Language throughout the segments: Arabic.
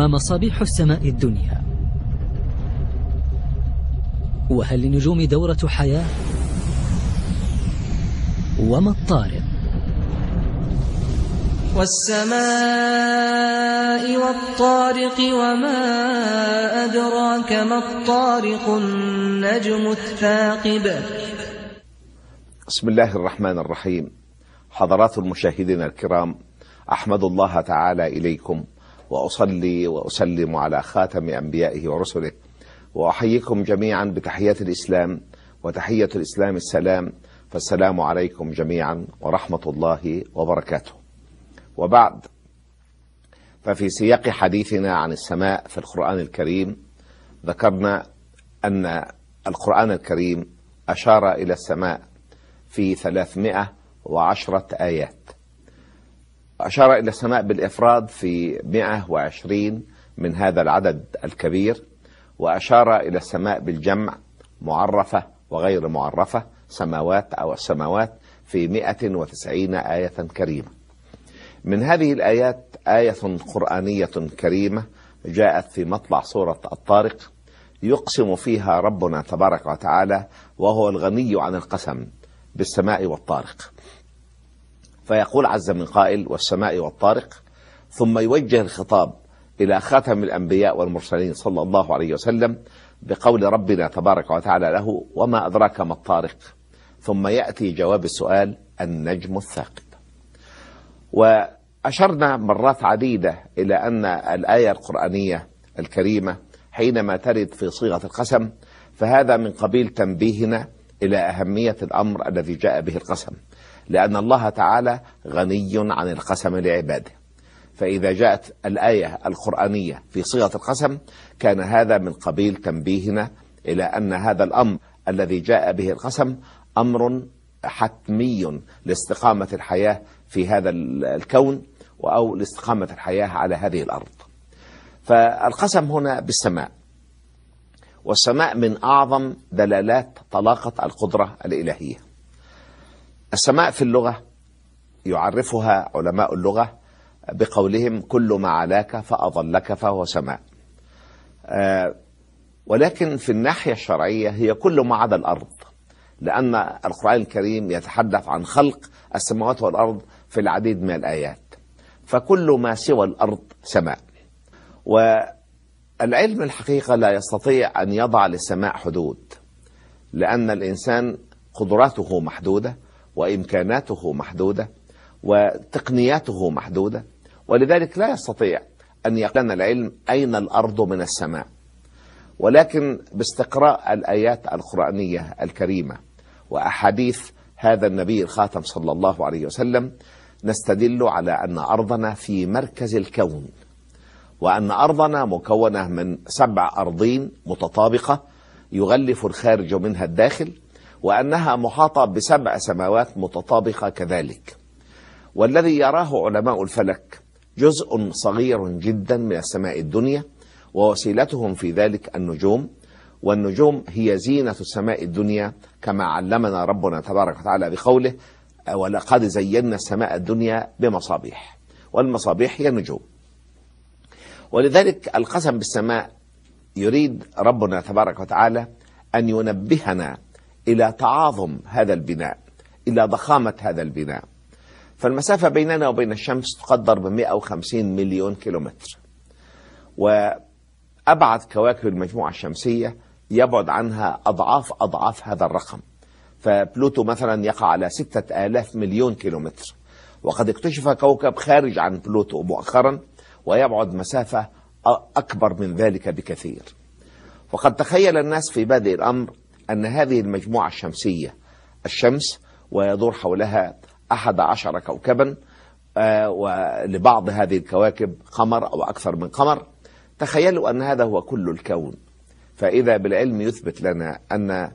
ما مصابيح السماء الدنيا. وهل للنجوم دورة حياة؟ وما الطارق؟ والسماء والطارق وما أدراك ما الطارق النجم الثاقب. بسم الله الرحمن الرحيم. حضرات المشاهدين الكرام أحمد الله تعالى إليكم. وأصلي وأسلم على خاتم أنبيائه ورسله. وأحييكم جميعا بتحية الإسلام وتحية الإسلام السلام. فالسلام عليكم جميعا ورحمة الله وبركاته. وبعد ففي سياق حديثنا عن السماء في القرآن الكريم ذكرنا أن القرآن الكريم أشار إلى السماء في ثلاثمائة وعشرة آيات. أشار إلى السماء بالإفراد في 120 من هذا العدد الكبير وأشار إلى السماء بالجمع معرفة وغير معرفة سماوات أو السماوات في 190 آية كريمة. من هذه الآيات آية قرآنية كريمة جاءت في مطلع سورة الطارق يقسم فيها ربنا تبارك وتعالى وهو الغني عن القسم بالسماء والطارق. فيقول عز من قائل والسماء والطارق ثم يوجه الخطاب إلى خاتم الأنبياء والمرسلين صلى الله عليه وسلم بقول ربنا تبارك وتعالى له وما أدراك ما الطارق؟ ثم يأتي جواب السؤال النجم الثاقب. وأشرنا مرات عديدة إلى أن الآية القرآنية الكريمة حينما ترد في صيغة القسم فهذا من قبيل تنبيهنا إلى أهمية الأمر الذي جاء به القسم. لأن الله تعالى غني عن القسم لعباده. فإذا جاءت الآية القرآنية في صيغة القسم كان هذا من قبيل تنبيهنا إلى أن هذا الأمر الذي جاء به القسم أمر حتمي لاستقامة الحياة في هذا الكون أو لاستقامة الحياة على هذه الأرض. فالقسم هنا بالسماء. والسماء من أعظم دلالات طلاقة القدرة الإلهية. السماء في اللغة يعرفها علماء اللغة بقولهم كل ما علاك فأظلك فهو سماء. آه ولكن في الناحية الشرعية هي كل ما عدا الأرض لأن القرآن الكريم يتحدث عن خلق السماوات والأرض في العديد من الآيات. فكل ما سوى الأرض سماء. والعلم الحقيقة لا يستطيع أن يضع للسماء حدود لأن الإنسان قدراته محدودة وإمكاناته محدودة وتقنياته محدودة ولذلك لا يستطيع أن يقلن العلم أين الأرض من السماء. ولكن باستقراء الآيات القرآنية الكريمة وأحاديث هذا النبي الخاتم صلى الله عليه وسلم نستدل على أن أرضنا في مركز الكون وأن أرضنا مكونة من سبع أرضين متطابقة يغلف الخارج منها الداخل وأنها محاطة بسبع سماوات متطابقة كذلك. والذي يراه علماء الفلك جزء صغير جدا من السماء الدنيا ووسيلتهم في ذلك النجوم والنجوم هي زينة السماء الدنيا كما علمنا ربنا تبارك وتعالى بقوله ولقد زينا السماء الدنيا بمصابيح والمصابيح هي النجوم. ولذلك القسم بالسماء يريد ربنا تبارك وتعالى أن ينبهنا إلى تعاظم هذا البناء إلى ضخامة هذا البناء. فالمسافة بيننا وبين الشمس تقدر ب 150 مليون كيلومتر. وأبعد كواكب المجموعة الشمسية يبعد عنها أضعاف أضعاف هذا الرقم. فبلوتو مثلا يقع على ستة آلاف مليون كيلومتر. وقد اكتشف كوكب خارج عن بلوتو مؤخرا ويبعد مسافة أكبر من ذلك بكثير. وقد تخيل الناس في بادئ الأمر أن هذه المجموعة الشمسية الشمس ويدور حولها أحد عشر كوكبا آه ولبعض هذه الكواكب قمر أو أكثر من قمر. تخيلوا أن هذا هو كل الكون. فإذا بالعلم يثبت لنا أن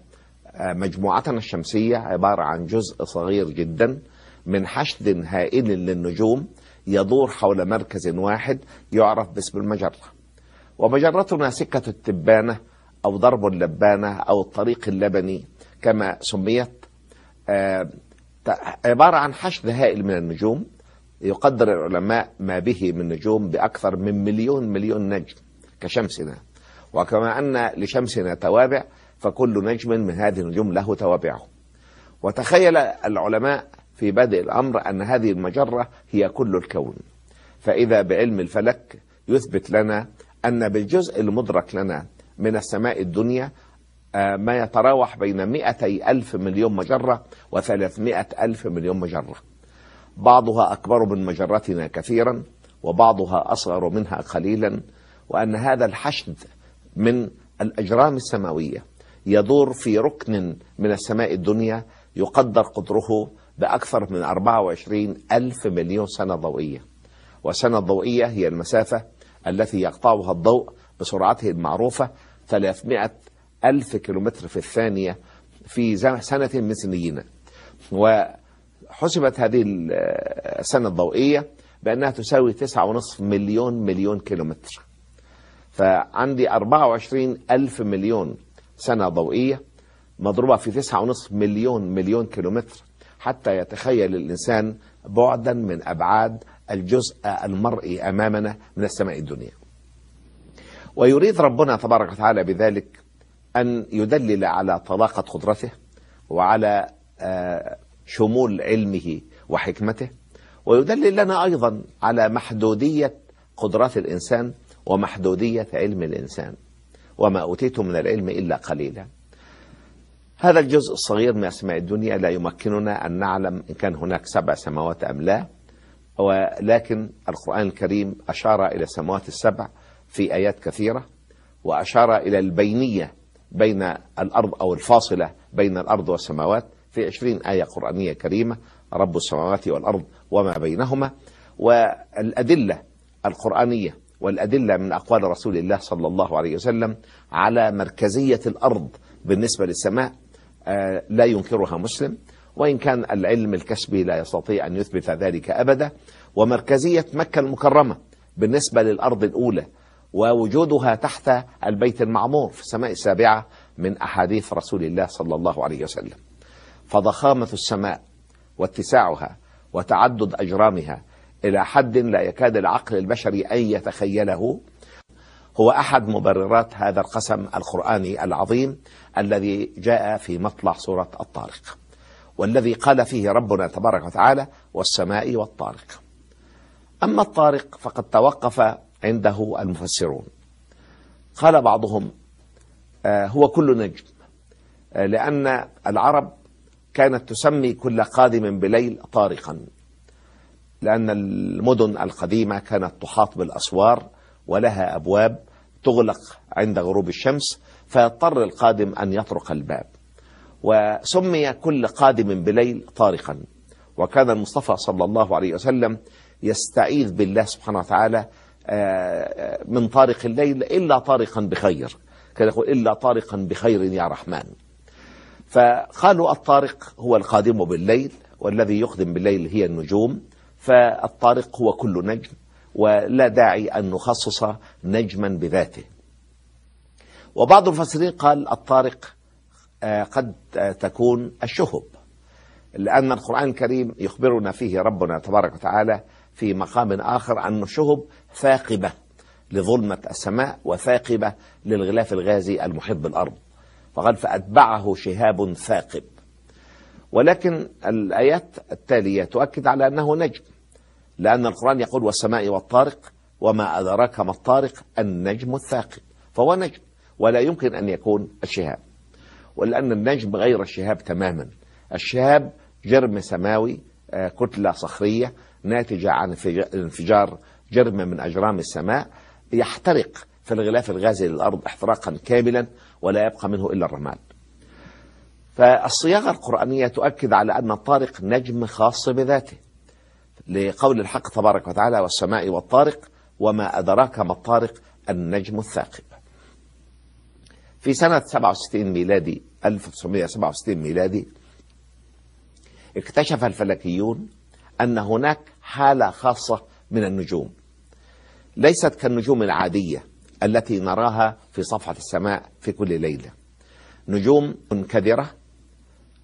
مجموعتنا الشمسية عبارة عن جزء صغير جدا من حشد هائل للنجوم يدور حول مركز واحد يعرف باسم المجرة. ومجرتنا سكة التبانة أو ضرب اللبانة أو الطريق اللبني كما سميت عبارة عن حشد هائل من النجوم يقدر العلماء ما به من نجوم بأكثر من مليون مليون نجم كشمسنا. وكما أن لشمسنا توابع فكل نجم من هذه النجوم له توابعه. وتخيل العلماء في بدء الأمر أن هذه المجرة هي كل الكون. فإذا بعلم الفلك يثبت لنا أن بالجزء المدرك لنا من السماء الدنيا آه، ما يتراوح بين مئتي ألف مليون مجرة وثلاثمائة ألف مليون مجرة. بعضها أكبر من مجرتنا كثيرا وبعضها أصغر منها قليلا وأن هذا الحشد من الأجرام السماوية. يدور في ركن من السماء الدنيا يقدر قدره بأكثر من 24 ألف مليون سنة ضوئية. وسنة ضوئية هي المسافة التي يقطعها الضوء بسرعته المعروفة 300 ألف كيلومتر في الثانية في سنة من سنينا وحسبت هذه السنة الضوئية بأنها تساوي 9.5 مليون مليون كيلومتر. فعندي 24 ألف مليون سنة ضوئية مضروبة في 9.5 مليون مليون كيلومتر. حتى يتخيل الإنسان بعدا من أبعاد الجزء المرئي أمامنا من السماء الدنيا. ويريد ربنا تبارك وتعالى بذلك أن يدلل على طلاقة قدرته وعلى آه، شمول علمه وحكمته ويدلل لنا أيضا على محدودية قدرات الإنسان ومحدودية علم الإنسان وما أوتيت من العلم إلا قليلا. هذا الجزء الصغير من أسماء الدنيا لا يمكننا أن نعلم إن كان هناك سبع سماوات أم لا ولكن القرآن الكريم أشار إلى السماوات السبع في آيات كثيرة وأشار إلى البينية بين الأرض أو الفاصلة بين الأرض والسماوات في عشرين آية قرآنية كريمة رب السماوات والأرض وما بينهما. والأدلة القرآنية والأدلة من أقوال رسول الله صلى الله عليه وسلم على مركزية الأرض بالنسبة للسماء آه، لا ينكرها مسلم وإن كان العلم الكسبي لا يستطيع أن يثبت ذلك أبدا. ومركزية مكة المكرمة بالنسبة للأرض الأولى ووجودها تحت البيت المعمور في السماء السابعة من أحاديث رسول الله صلى الله عليه وسلم. فضخامة السماء واتساعها وتعدد أجرامها إلى حد لا يكاد العقل البشري أن يتخيله هو أحد مبررات هذا القسم القرآني العظيم الذي جاء في مطلع سورة الطارق والذي قال فيه ربنا تبارك وتعالى والسماء والطارق. أما الطارق فقد توقف عنده المفسرون. قال بعضهم آه، هو كل نجم آه، لأن العرب كانت تسمي كل قادم بليل طارقا لأن المدن القديمة كانت تحاط بالأسوار ولها أبواب تغلق عند غروب الشمس فيضطر القادم أن يطرق الباب. وسمي كل قادم بليل طارقا. وكان المصطفى صلى الله عليه وسلم يستعيذ بالله سبحانه وتعالى من طارق الليل إلا طارقا بخير. كان يقول إلا طارقا بخير يا رحمن. فقالوا الطارق هو القادم بالليل والذي يقدم بالليل هي النجوم. فالطارق هو كل نجم ولا داعي أن نخصص نجما بذاته. وبعض المفسرين قال الطارق آه، قد تكون الشهب لأن القرآن الكريم يخبرنا فيه ربنا تبارك وتعالى في مقام آخر أن الشهب ثاقبة لظلمة السماء وثاقبة للغلاف الغازي المحيط بالأرض. فقال فأتبعه شهاب ثاقب. ولكن الآيات التالية تؤكد على أنه نجم لأن القرآن يقول والسماء والطارق وما أدراك ما الطارق النجم الثاقب فهو نجم ولا يمكن أن يكون الشهاب. ولأن النجم غير الشهاب تماما. الشهاب جرم سماوي آه، كتلة صخرية ناتجة عن انفجار جرم من أجرام السماء يحترق في الغلاف الغازي للأرض احتراقا كاملا ولا يبقى منه إلا الرماد. فالصياغة القرآنية تؤكد على أن الطارق نجم خاص بذاته لقول الحق تبارك وتعالى والسماء والطارق وما أدراك ما الطارق النجم الثاقب. في سنة 67 ميلادي 1967 ميلادي اكتشف الفلكيون أن هناك حالة خاصة من النجوم. ليست كالنجوم العادية التي نراها في صفحة السماء في كل ليلة. نجوم منكدرة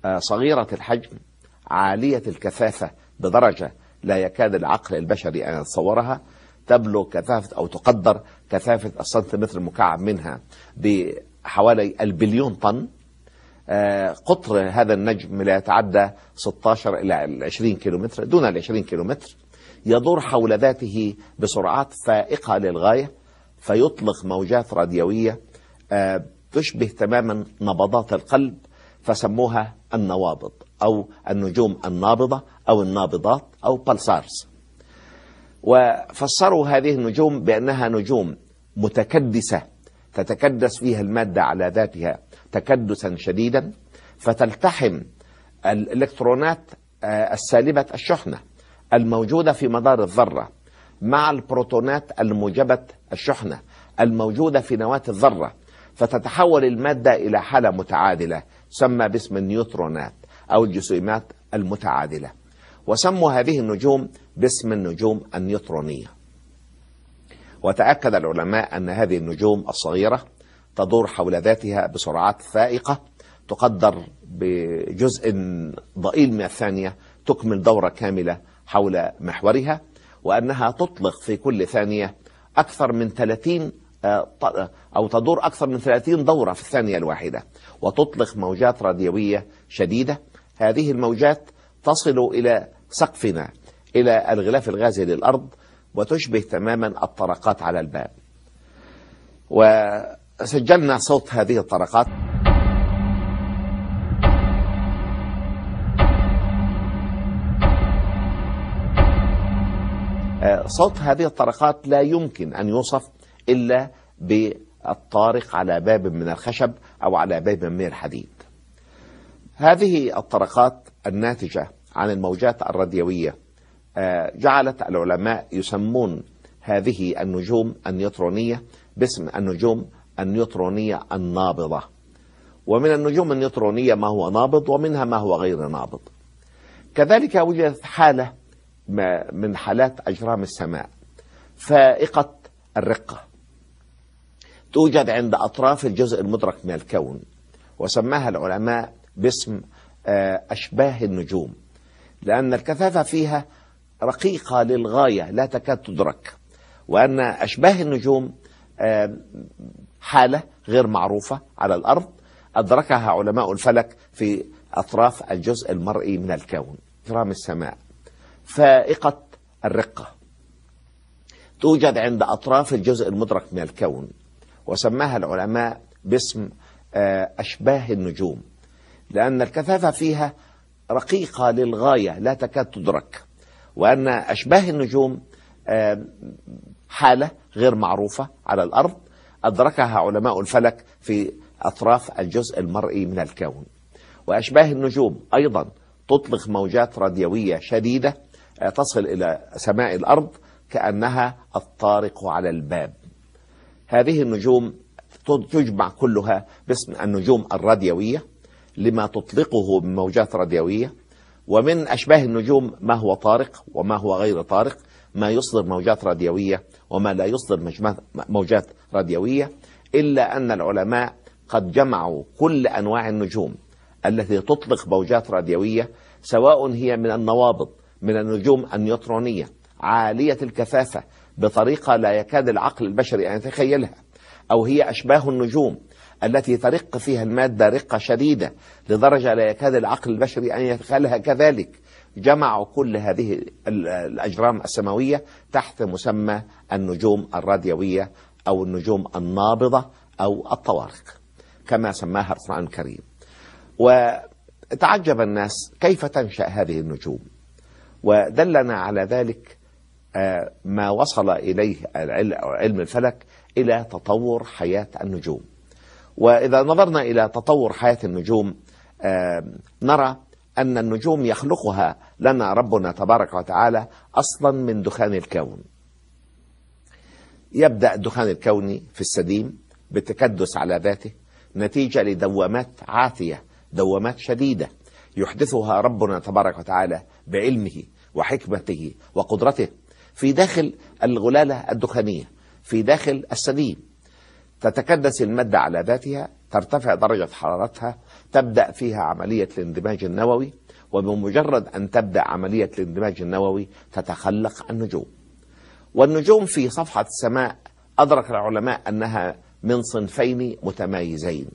آه، صغيرة الحجم عالية الكثافة بدرجة لا يكاد العقل البشري أن يتصورها تبلغ كثافة أو تقدر كثافة السنتيمتر المكعب منها بحوالي البليون طن. قطر هذا النجم لا يتعدى 16 إلى 20 كيلومتر دون ال 20 كيلومتر يدور حول ذاته بسرعات فائقة للغاية فيطلق موجات راديوية آه، تشبه تماما نبضات القلب فسموها النوابض أو النجوم النابضة أو النابضات أو بلسارز وفسروا هذه النجوم بأنها نجوم متكدسة تتكدس فيها المادة على ذاتها تكدسا شديدا فتلتحم الإلكترونات آه، السالبة الشحنة الموجودة في مدار الذرة مع البروتونات الموجبة الشحنة الموجودة في نواة الذرة فتتحول المادة إلى حالة متعادلة تسمى باسم النيوترونات أو الجسيمات المتعادلة. وسموا هذه النجوم باسم النجوم النيوترونية. وتأكد العلماء أن هذه النجوم الصغيرة تدور حول ذاتها بسرعات فائقة تقدر بجزء ضئيل من الثانية تكمل دورة كاملة حول محورها وأنها تطلق في كل ثانية أكثر من 30 آه، أو تدور أكثر من 30 دورة في الثانية الواحدة وتطلق موجات راديوية شديدة. هذه الموجات تصل إلى سقفنا إلى الغلاف الغازي للأرض وتشبه تماما الطرقات على الباب. وسجلنا صوت هذه الطرقات. آه، صوت هذه الطرقات لا يمكن أن يوصف إلا بالطارق على باب من الخشب أو على باب من الحديد. هذه الطرقات الناتجة عن الموجات الراديوية. جعلت العلماء يسمون هذه النجوم النيوترونية باسم النجوم النيوترونية النابضة. ومن النجوم النيوترونية ما هو نابض ومنها ما هو غير نابض. كذلك وجدت حالة من حالات أجرام السماء فائقة الرقة. توجد عند أطراف الجزء المدرك من الكون وسماها العلماء باسم آه، أشباه النجوم لأن الكثافة فيها رقيقة للغاية لا تكاد تدرك. وأن أشباه النجوم آه، حالة غير معروفة على الأرض أدركها علماء الفلك في أطراف الجزء المرئي من الكون كرام السماء. فائقة الرقة. توجد عند أطراف الجزء المدرك من الكون وسماها العلماء باسم آه، أشباه النجوم. لأن الكثافة فيها رقيقة للغاية لا تكاد تدرك. وأن أشباه النجوم آه، حالة غير معروفة على الأرض أدركها علماء الفلك في أطراف الجزء المرئي من الكون. وأشباه النجوم أيضا تطلق موجات راديوية شديدة آه، تصل إلى سماء الأرض كأنها الطارق على الباب. هذه النجوم تجمع كلها باسم النجوم الراديوية لما تطلقه من موجات راديوية ومن أشباه النجوم ما هو طارق وما هو غير طارق ما يصدر موجات راديوية وما لا يصدر موجات راديوية إلا أن العلماء قد جمعوا كل أنواع النجوم التي تطلق موجات راديوية سواء هي من النوابض من النجوم النيوترونية عالية الكثافة بطريقة لا يكاد العقل البشري أن يتخيلها أو هي أشباه النجوم التي ترق فيها المادة رقة شديدة لدرجة لا يكاد العقل البشري أن يتخيلها كذلك. جمعوا كل هذه الأجرام السماوية تحت مسمى النجوم الراديوية أو النجوم النابضة أو الطوارق كما سماها القرآن الكريم. وتعجب الناس كيف تنشأ هذه النجوم. ودلنا على ذلك آه، ما وصل إليه علم الفلك إلى تطور حياة النجوم. وإذا نظرنا إلى تطور حياة النجوم آه، نرى أن النجوم يخلقها لنا ربنا تبارك وتعالى أصلا من دخان الكون. يبدأ الدخان الكوني في السديم بالتكدس على ذاته نتيجة لدوامات عاتية دوامات شديدة يحدثها ربنا تبارك وتعالى بعلمه وحكمته وقدرته في داخل الغلالة الدخانية في داخل السديم. تتكدس المادة على ذاتها ترتفع درجة حرارتها تبدأ فيها عملية الاندماج النووي وبمجرد أن تبدأ عملية الاندماج النووي تتخلق النجوم. والنجوم في صفحة السماء أدرك العلماء أنها من صنفين متمايزين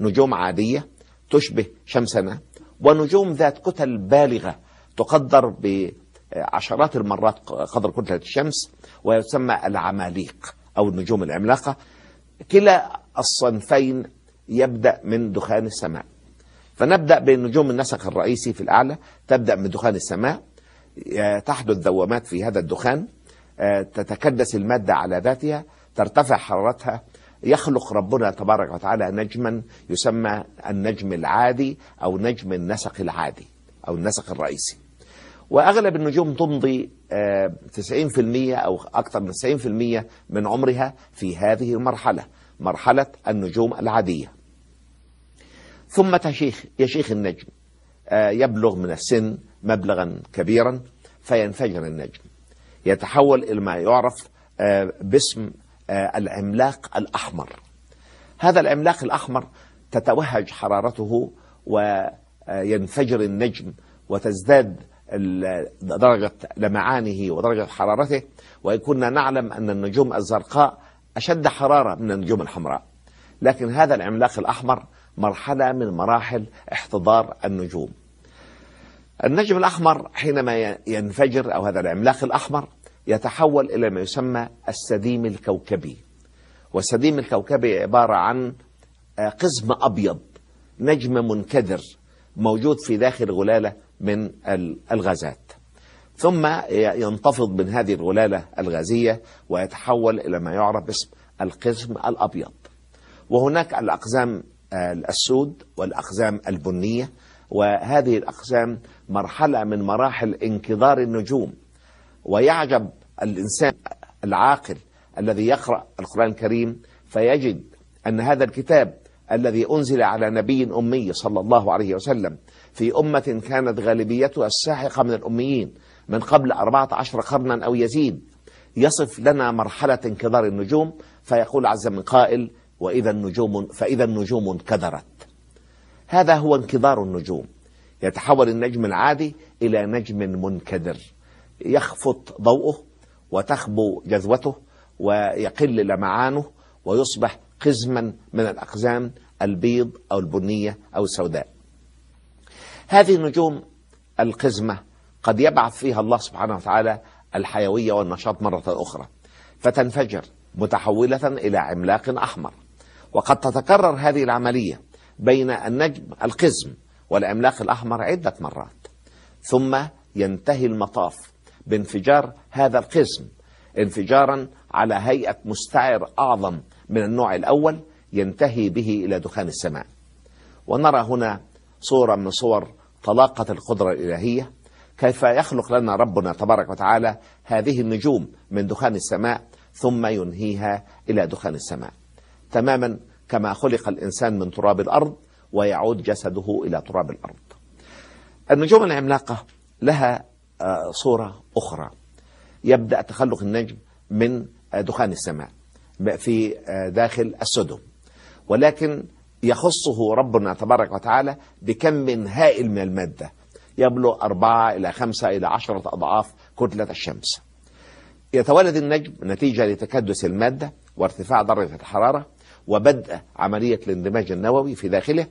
نجوم عادية تشبه شمسنا ونجوم ذات كتل بالغة تقدر بعشرات المرات قدر كتلة الشمس ويسمى العماليق أو النجوم العملاقة. كلا الصنفين يبدأ من دخان السماء. فنبدأ بنجوم النسق الرئيسي في الأعلى تبدأ من دخان السماء تحدث دوامات في هذا الدخان تتكدس المادة على ذاتها ترتفع حرارتها يخلق ربنا تبارك وتعالى نجما يسمى النجم العادي أو نجم النسق العادي أو النسق الرئيسي. وأغلب النجوم تمضي 90% أو أكثر من 90% من عمرها في هذه المرحلة مرحلة النجوم العادية. ثم تشيخ يشيخ النجم يبلغ من السن مبلغا كبيرا فينفجر النجم. يتحول إلى ما يعرف باسم العملاق الأحمر. هذا العملاق الأحمر تتوهج حرارته وينفجر النجم وتزداد درجة لمعانه ودرجة حرارته وإن كنا نعلم أن النجوم الزرقاء أشد حرارة من النجوم الحمراء. لكن هذا العملاق الأحمر مرحلة من مراحل احتضار النجوم. النجم الأحمر حينما ينفجر أو هذا العملاق الأحمر يتحول إلى ما يسمى السديم الكوكبي. والسديم الكوكبي عبارة عن قزم أبيض نجم منكدر موجود في داخل غلالة من الغازات. ثم ينتفض من هذه الغلالة الغازية ويتحول إلى ما يعرف باسم القزم الأبيض. وهناك الأقزام السود والأقزام البنية وهذه الأقزام مرحلة من مراحل انكدار النجوم. ويعجب الإنسان العاقل الذي يقرأ القرآن الكريم فيجد أن هذا الكتاب الذي أنزل على نبي أمي صلى الله عليه وسلم في أمة كانت غالبيتها الساحقة من الأميين من قبل أربعة عشر قرنا أو يزيد. يصف لنا مرحلة انكدار النجوم فيقول عز من قائل وإذا النجوم فإذا النجوم انكدرت هذا هو انكدار النجوم. يتحول النجم العادي إلى نجم منكدر. يخفت ضوءه وتخبو جذوته ويقل لمعانه ويصبح قزما من الأقزام البيض أو البنية أو السوداء. هذه النجوم القزمة قد يبعث فيها الله سبحانه وتعالى الحيوية والنشاط مرة أخرى فتنفجر متحولة إلى عملاق أحمر. وقد تتكرر هذه العملية بين النجم القزم والعملاق الأحمر عدة مرات. ثم ينتهي المطاف بانفجار هذا القزم انفجارا على هيئة مستعر أعظم من النوع الأول ينتهي به إلى دخان السماء. ونرى هنا صورة من صور طلاقة القدرة الإلهية. كيف يخلق لنا ربنا تبارك وتعالى هذه النجوم من دخان السماء ثم ينهيها إلى دخان السماء. تماما كما خلق الإنسان من تراب الأرض ويعود جسده إلى تراب الأرض. النجوم العملاقة لها صورة أخرى. يبدأ تخلق النجم من دخان السماء. في داخل السدم. ولكن يخصه ربنا تبارك وتعالى بكم هائل من المادة. يبلغ أربعة إلى خمسة إلى عشرة أضعاف كتلة الشمس. يتولد النجم نتيجة لتكدس المادة وارتفاع درجة الحرارة وبدء عملية الاندماج النووي في داخله.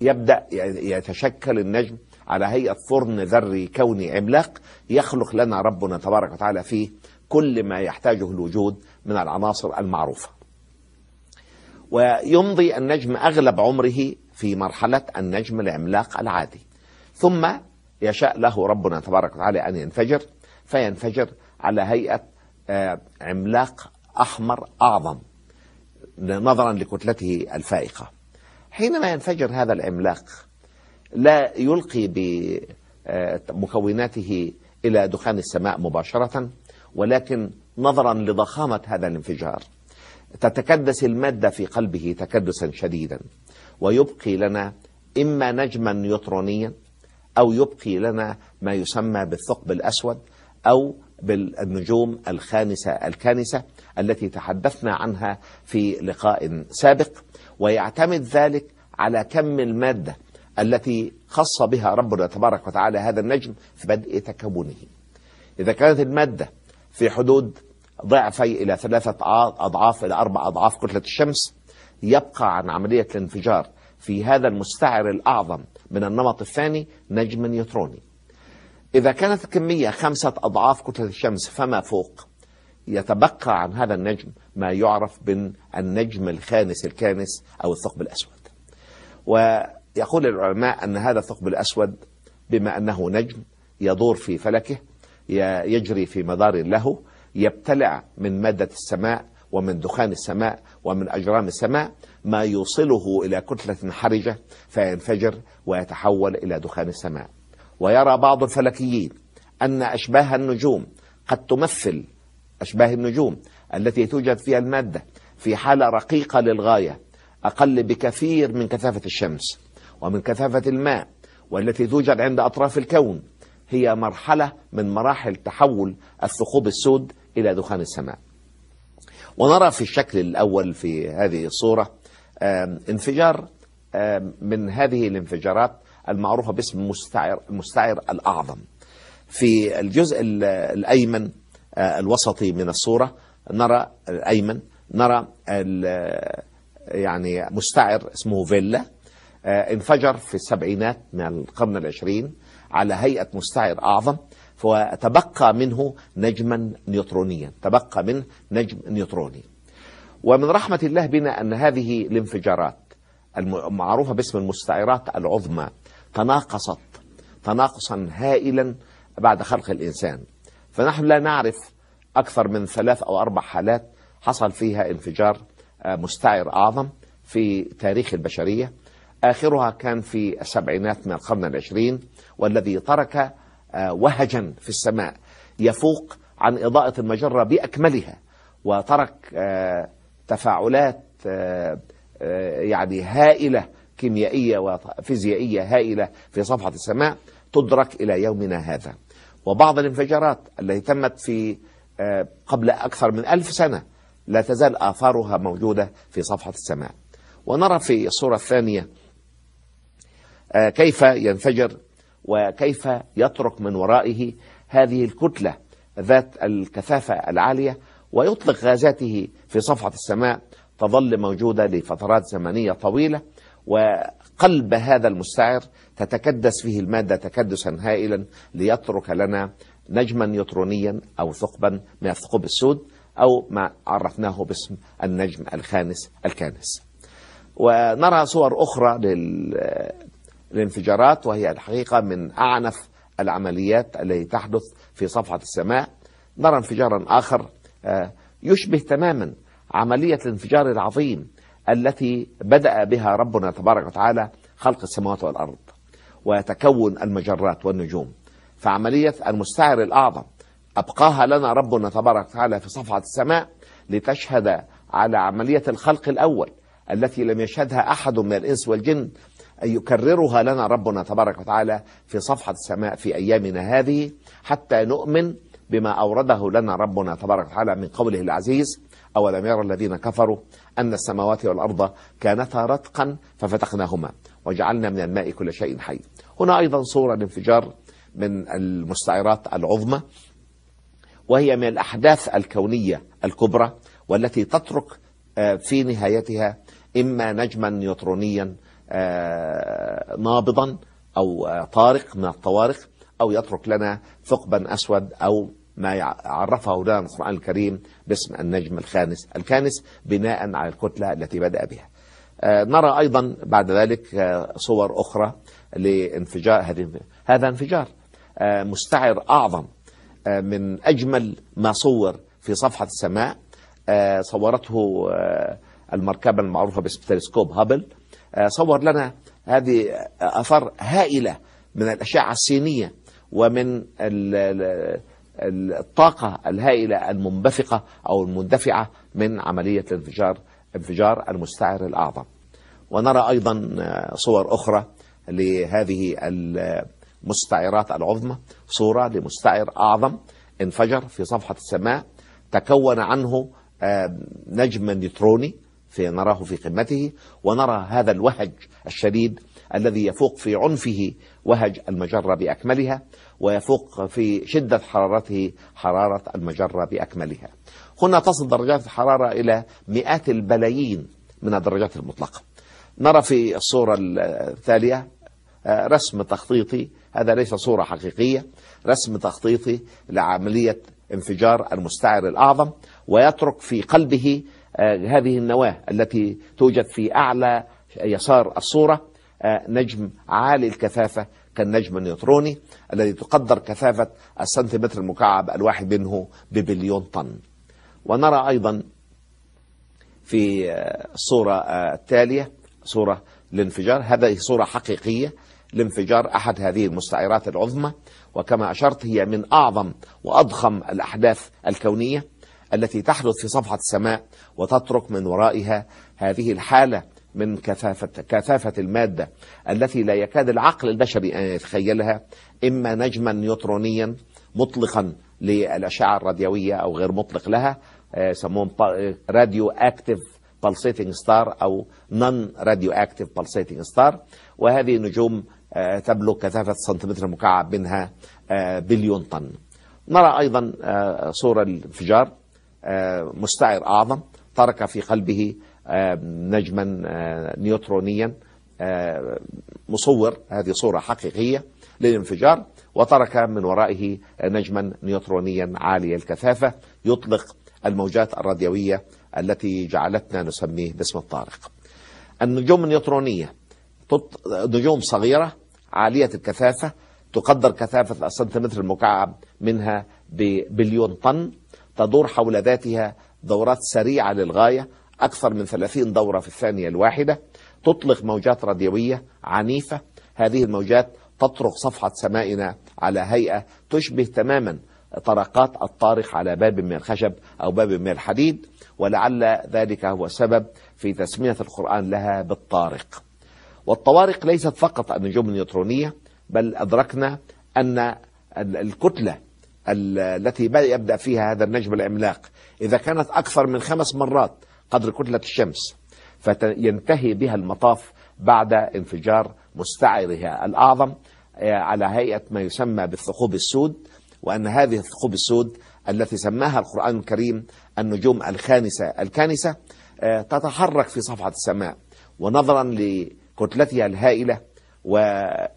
يبدأ يتشكل النجم على هيئة فرن ذري كوني عملاق يخلق لنا ربنا تبارك وتعالى فيه كل ما يحتاجه الوجود من العناصر المعروفة. ويمضي النجم أغلب عمره في مرحلة النجم العملاق العادي. ثم يشاء له ربنا تبارك وتعالى أن ينفجر فينفجر على هيئة عملاق أحمر أعظم نظرا لكتلته الفائقة. حينما ينفجر هذا العملاق لا يلقي بمكوناته إلى دخان السماء مباشرة ولكن نظرا لضخامة هذا الانفجار. تتكدس المادة في قلبه تكدسا شديدا ويبقي لنا إما نجما نيوترونيا أو يبقي لنا ما يسمى بالثقب الأسود أو بالنجوم الخانسة الكانسة التي تحدثنا عنها في لقاء سابق. ويعتمد ذلك على كم المادة التي خص بها ربنا تبارك وتعالى هذا النجم في بدء تكونه. إذا كانت المادة في حدود ضعفي إلى ثلاثة أضعاف إلى أربع أضعاف كتلة الشمس يبقى عن عملية الانفجار في هذا المستعر الأعظم من النمط الثاني نجم نيوتروني. إذا كانت الكمية خمسة أضعاف كتلة الشمس فما فوق؟ يتبقى عن هذا النجم ما يعرف بالنجم الخانس الكانس أو الثقب الأسود. ويقول العلماء أن هذا الثقب الأسود بما أنه نجم يدور في فلكه يجري في مدار له يبتلع من مادة السماء ومن دخان السماء ومن أجرام السماء ما يوصله إلى كتلة حرجة فينفجر ويتحول إلى دخان السماء. ويرى بعض الفلكيين أن أشباه النجوم قد تمثل أشباه النجوم التي توجد فيها المادة في حالة رقيقة للغاية أقل بكثير من كثافة الشمس. ومن كثافة الماء والتي توجد عند أطراف الكون هي مرحلة من مراحل تحول الثقوب السود إلى دخان السماء. ونرى في الشكل الأول في هذه الصورة انفجار من هذه الانفجارات المعروفة باسم المستعر, المستعر الأعظم. في الجزء الأيمن آه، الوسطي من الصورة نرى الأيمن نرى يعني مستعر اسمه فيلا. آه، انفجر في السبعينات من القرن العشرين على هيئة مستعر أعظم فتبقى منه نجما نيوترونيا تبقى منه نجم نيوتروني. ومن رحمة الله بنا أن هذه الانفجارات المعروفة باسم المستعرات العظمى تناقصت تناقصا هائلا بعد خلق الإنسان. فنحن لا نعرف أكثر من ثلاث أو أربع حالات حصل فيها انفجار آه، مستعر أعظم في تاريخ البشرية. آخرها كان في السبعينات من القرن العشرين والذي ترك آه، وهجا في السماء يفوق عن إضاءة المجرة بأكملها وترك آه، تفاعلات يعني هائلة كيميائية وفيزيائية هائلة في صفحة السماء تدرك إلى يومنا هذا. وبعض الانفجارات التي تمت في آه، قبل أكثر من ألف سنة لا تزال آثارها موجودة في صفحة السماء. ونرى في الصورة الثانية آه، كيف ينفجر وكيف يترك من ورائه هذه الكتلة ذات الكثافة العالية ويطلق غازاته في صفحة السماء تظل موجودة لفترات زمنية طويلة وقلب هذا المستعر تتكدس فيه المادة تكدسا هائلا ليترك لنا نجما نيوترونيا أو ثقبا من الثقوب السود أو ما عرفناه باسم النجم الخانس الكانس. ونرى صور أخرى للانفجارات وهي الحقيقة من أعنف العمليات التي تحدث في صفحة السماء. نرى انفجارا آخر آه، يشبه تماما عملية الانفجار العظيم التي بدأ بها ربنا تبارك وتعالى خلق السماوات والأرض وتكون المجرات والنجوم. فعملية المستعر الأعظم أبقاها لنا ربنا تبارك وتعالى في صفحة السماء لتشهد على عملية الخلق الأول التي لم يشهدها أحد من الإنس والجن أن يكررها لنا ربنا تبارك وتعالى في صفحة السماء في أيامنا هذه حتى نؤمن بما أورده لنا ربنا تبارك وتعالى من قوله العزيز أولم يرى الذين كفروا أن السماوات والأرض كانتا رتقا ففتقناهما وجعلنا من الماء كل شيء حي. هنا أيضا صورة لانفجار من المستعرات العظمى وهي من الأحداث الكونية الكبرى والتي تترك آه، في نهايتها إما نجما نيوترونيا نابضا أو آه، طارق من الطوارق أو يترك لنا ثقبا أسود أو ما عرفه لنا القرآن الكريم باسم النجم الخامس الكانس بناء على الكتلة التي بدأ بها. آه، نرى أيضا بعد ذلك آه، صور أخرى لانفجار هذا انفجار آه، مستعر أعظم من أجمل ما صور في صفحة السماء صورته المركبة المعروفة باسم تلسكوب هابل. صور لنا هذه أثر هائلة من الأشعة السينية ومن الطاقة الهائلة المنبثقة أو المندفعة من عملية الانفجار انفجار المستعر الأعظم. ونرى أيضا صور أخرى لهذه المستعرات العظمى صورة لمستعر أعظم انفجر في صفحة السماء تكون عنه نجم نيوتروني في نراه في قمته ونرى هذا الوهج الشديد الذي يفوق في عنفه وهج المجرة بأكملها ويفوق في شدة حرارته حرارة المجرة بأكملها. هنا تصل درجات الحرارة إلى مئات البلايين من الدرجات المطلقة. نرى في الصورة التالية آه، رسم تخطيطي. هذا ليس صورة حقيقية. رسم تخطيطي لعملية انفجار المستعر الأعظم ويترك في قلبه هذه النواة التي توجد في أعلى يسار الصورة آه، نجم عالي الكثافة كالنجم النيوتروني الذي تقدر كثافة السنتيمتر المكعب الواحد منه ببليون طن. ونرى أيضا في الصورة التالية صورة الانفجار هذه صورة حقيقية لانفجار أحد هذه المستعيرات العظمى وكما أشرت هي من أعظم وأضخم الأحداث الكونية. التي تحدث في صفحة السماء وتترك من ورائها هذه الحالة من كثافة, كثافة المادة التي لا يكاد العقل البشري أن يتخيلها إما نجما نيوترونيا مطلقا للأشعة الراديوية أو غير مطلق لها يسمون radioactive pulsating star أو non radioactive pulsating star وهذه النجوم آه، تبلغ كثافة سنتيمتر مكعب منها آه، بليون طن. نرى أيضا آه، صورة الانفجار مستعر أعظم ترك في قلبه نجما نيوترونيا مصور هذه صورة حقيقية للانفجار وترك من ورائه نجما نيوترونيا عالي الكثافة يطلق الموجات الراديوية التي جعلتنا نسميه باسم الطارق. النجوم النيوترونية نجوم صغيرة عالية الكثافة تقدر كثافة السنتيمتر المكعب منها ببليون طن تدور حول ذاتها دورات سريعة للغاية أكثر من 30 دورة في الثانية الواحدة. تطلق موجات راديوية عنيفة. هذه الموجات تطرق صفحة سمائنا على هيئة تشبه تماما طرقات الطارق على باب من الخشب أو باب من الحديد ولعل ذلك هو السبب في تسمية القرآن لها بالطارق. والطوارق ليست فقط النجوم النيوترونية بل أدركنا أن الكتلة التي يبدأ فيها هذا النجم العملاق. إذا كانت أكثر من خمس مرات قدر كتلة الشمس فينتهي بها المطاف بعد انفجار مستعرها الأعظم آه، على هيئة ما يسمى بالثقوب السود. وأن هذه الثقوب السود التي سماها القرآن الكريم النجوم الخانسة الكانسة آه، تتحرك في صفحة السماء ونظرا لكتلتها الهائلة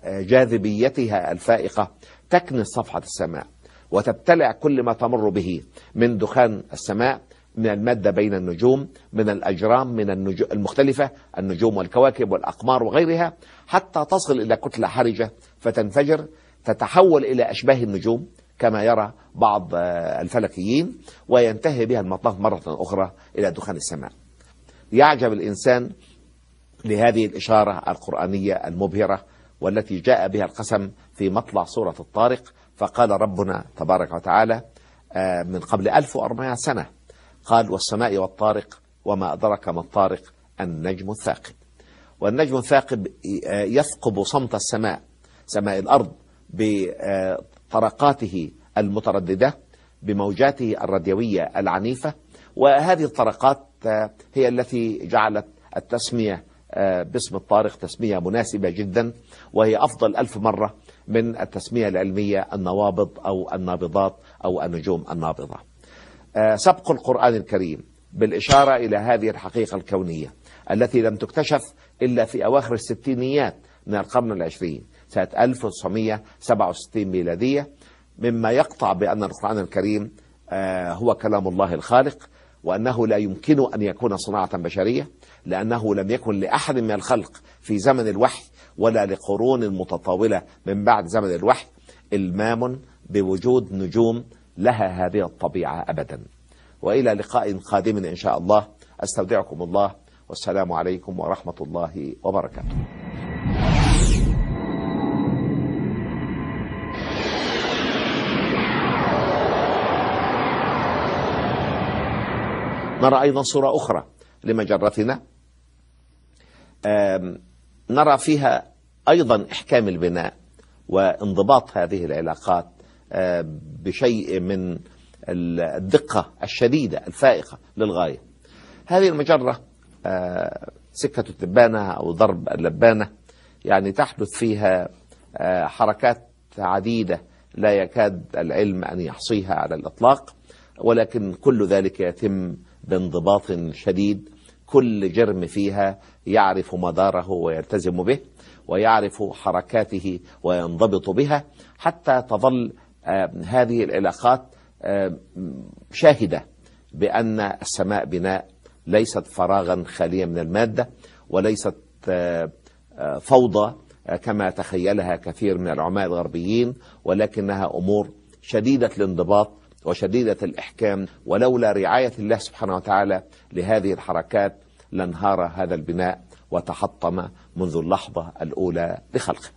وجاذبيتها الفائقة تكنس صفحة السماء. وتبتلع كل ما تمر به من دخان السماء من المادة بين النجوم من الأجرام من النجوم المختلفة النجوم والكواكب والأقمار وغيرها حتى تصل إلى كتلة حرجة فتنفجر تتحول إلى أشباه النجوم كما يرى بعض آه، الفلكيين وينتهي بها المطاف مرة أخرى إلى دخان السماء. يعجب الإنسان لهذه الإشارة القرآنية المبهرة والتي جاء بها القسم في مطلع سورة الطارق فقال ربنا تبارك وتعالى آه، من قبل 1400 سنة قال والسماء والطارق وما أدرك ما الطارق النجم الثاقب. والنجم الثاقب آه، يثقب صمت السماء سماء الأرض طرقاته المترددة بموجاته الراديوية العنيفة. وهذه الطرقات هي التي جعلت التسمية آه، باسم الطارق تسمية مناسبة جدا وهي أفضل ألف مرة من التسمية العلمية النوابض أو النابضات أو النجوم النابضة. آه، سبق القرآن الكريم بالإشارة إلى هذه الحقيقة الكونية التي لم تكتشف إلا في أواخر الستينيات من القرن العشرين سنة 1967 ميلادية مما يقطع بأن القرآن الكريم آه، هو كلام الله الخالق وأنه لا يمكن أن يكون صناعة بشرية لأنه لم يكن لأحد من الخلق في زمن الوحي ولا لقرون متطاولة من بعد زمن الوحي إلمام بوجود نجوم لها هذه الطبيعة أبدا. وإلى لقاء قادم إن شاء الله. أستودعكم الله. والسلام عليكم ورحمة الله وبركاته. نرى أيضا صورة أخرى لمجرتنا. نرى فيها أيضا إحكام البناء وانضباط هذه العلاقات بشيء من الدقة الشديدة الفائقة للغاية. هذه المجرة سكة التبانة أو ضرب اللبانة يعني تحدث فيها آه، حركات عديدة لا يكاد العلم أن يحصيها على الإطلاق ولكن كل ذلك يتم بانضباط شديد كل جرم فيها يعرف مداره ويلتزم به ويعرف حركاته وينضبط بها حتى تظل آه، هذه العلاقات آه، شاهدة بأن السماء بناء ليست فراغا خاليا من المادة وليست آه، فوضى كما تخيلها كثير من العلماء الغربيين ولكنها أمور شديدة الانضباط وشديدة الإحكام ولولا رعاية الله سبحانه وتعالى لهذه الحركات لانهار هذا البناء وتحطم منذ اللحظة الأولى لخلقه.